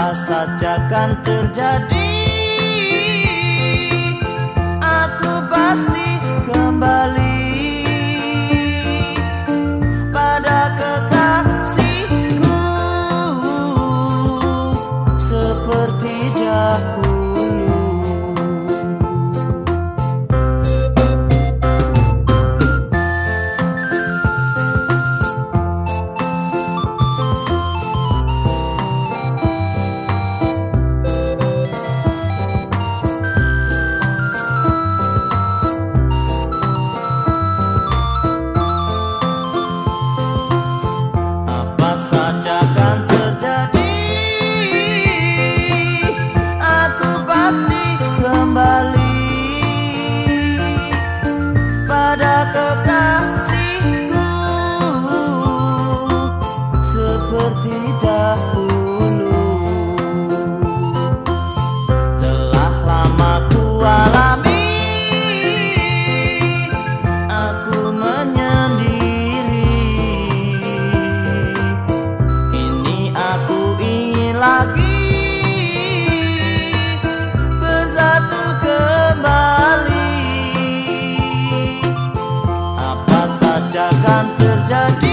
apa saja kan terjadi? Jangan terjadi